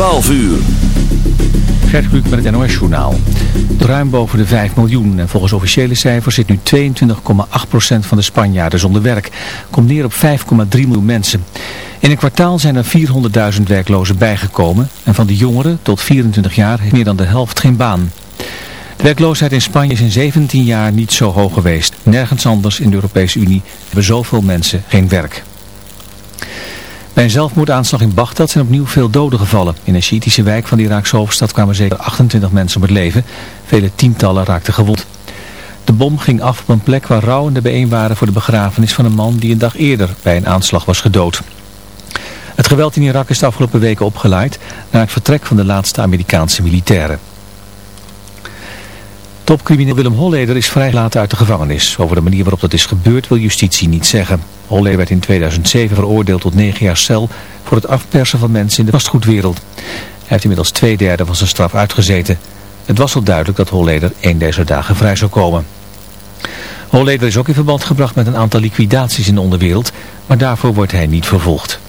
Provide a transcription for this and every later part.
12 uur. Gert Kluk met het NOS Journaal. Ruim boven de 5 miljoen en volgens officiële cijfers zit nu 22,8% van de Spanjaarden zonder werk. Komt neer op 5,3 miljoen mensen. In een kwartaal zijn er 400.000 werklozen bijgekomen en van de jongeren tot 24 jaar heeft meer dan de helft geen baan. De werkloosheid in Spanje is in 17 jaar niet zo hoog geweest. Nergens anders in de Europese Unie hebben zoveel mensen geen werk. Bij een zelfmoordaanslag in Bagdad zijn opnieuw veel doden gevallen. In een Shiïtische wijk van de Iraakse hoofdstad kwamen zeker 28 mensen om het leven. Vele tientallen raakten gewond. De bom ging af op een plek waar rouwenden bijeen waren voor de begrafenis van een man die een dag eerder bij een aanslag was gedood. Het geweld in Irak is de afgelopen weken opgeleid na het vertrek van de laatste Amerikaanse militairen. Topcrimineel Willem Holleder is vrijgelaten uit de gevangenis. Over de manier waarop dat is gebeurd wil justitie niet zeggen. Holleder werd in 2007 veroordeeld tot 9 jaar cel voor het afpersen van mensen in de vastgoedwereld. Hij heeft inmiddels twee derde van zijn straf uitgezeten. Het was al duidelijk dat Holleder één deze dagen vrij zou komen. Holleder is ook in verband gebracht met een aantal liquidaties in de onderwereld, maar daarvoor wordt hij niet vervolgd.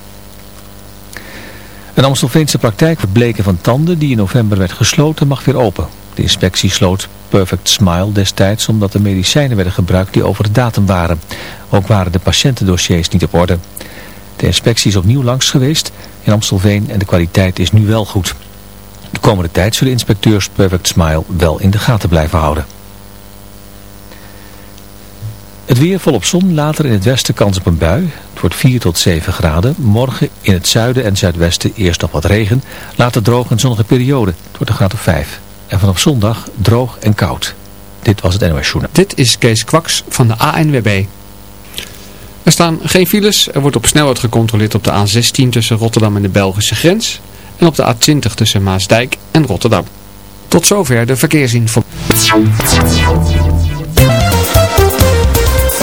Een Amstelveense praktijk voor bleken van tanden die in november werd gesloten mag weer open. De inspectie sloot Perfect Smile destijds omdat er medicijnen werden gebruikt die over de datum waren. Ook waren de patiëntendossiers niet op orde. De inspectie is opnieuw langs geweest in Amstelveen en de kwaliteit is nu wel goed. De komende tijd zullen inspecteurs Perfect Smile wel in de gaten blijven houden. Het weer volop zon, later in het westen kans op een bui. Het wordt 4 tot 7 graden. Morgen in het zuiden en zuidwesten eerst nog wat regen. Later droog en zonnige periode. Het wordt een graad of 5. En vanaf zondag droog en koud. Dit was het NOS Journaal. Dit is Kees Kwaks van de ANWB. Er staan geen files. Er wordt op snelheid gecontroleerd op de A16 tussen Rotterdam en de Belgische grens. En op de A20 tussen Maasdijk en Rotterdam. Tot zover de verkeersinformatie.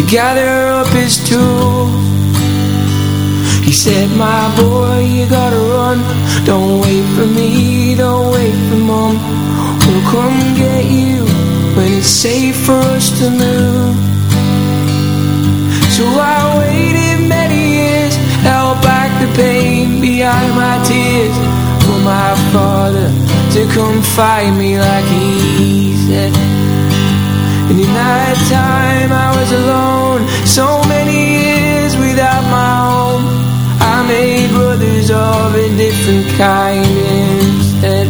To gather up his tools He said, my boy, you gotta run. Don't wait for me, don't wait for mom. We'll come get you When it's safe for us to move. So I waited many years Held back the pain behind my tears For my father to come find me like he said That time I was alone So many years without my home I made brothers of a different kind instead.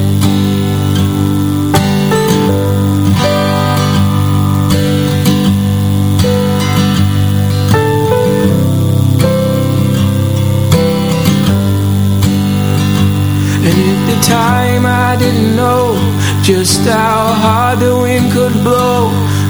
And at the time I didn't know Just how hard the wind could blow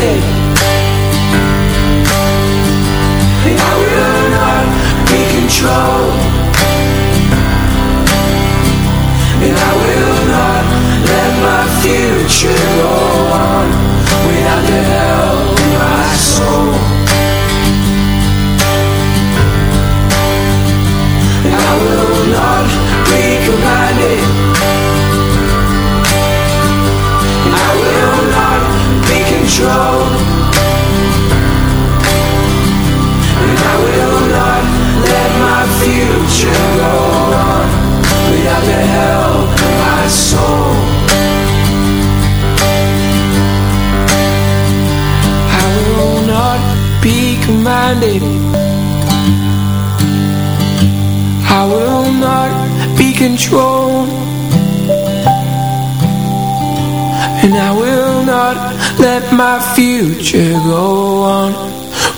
will not And I will not let my future go on Without the help of my soul And I will not be commanded be controlled And I will not let my future go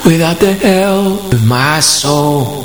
Without the help of my soul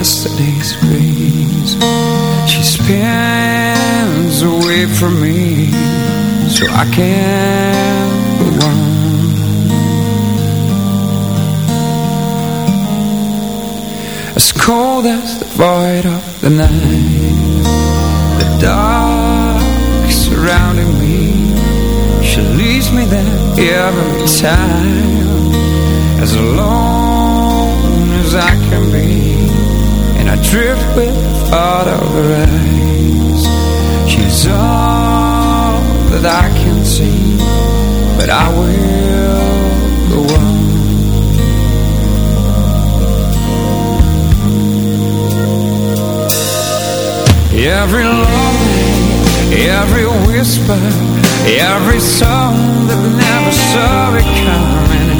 yesterday's grace. She spins away from me So I can't run. As cold as the void of the night The dark surrounding me She leaves me there every time. As alone as I can be. I drift with thought of her eyes. She's all that I can see But I will go on. Every lonely, every whisper Every song that never saw it coming.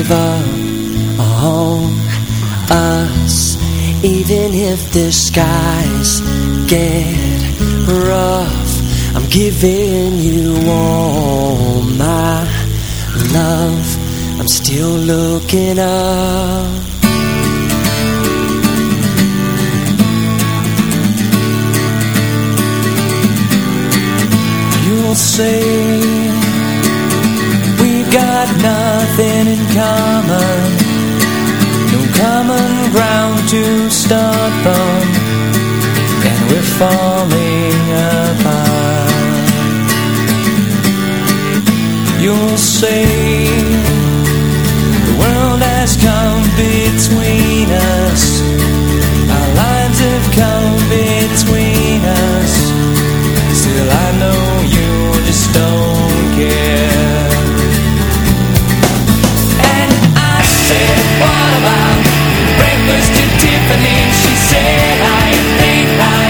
give up on us Even if the skies get rough. I'm giving you all my love. I'm still looking up. You'll say got nothing in common. No common ground to start from And we're falling apart. You'll say The world has come between us. Our lives have come between us. Still I know breakfast at Tiffany? She said, I think I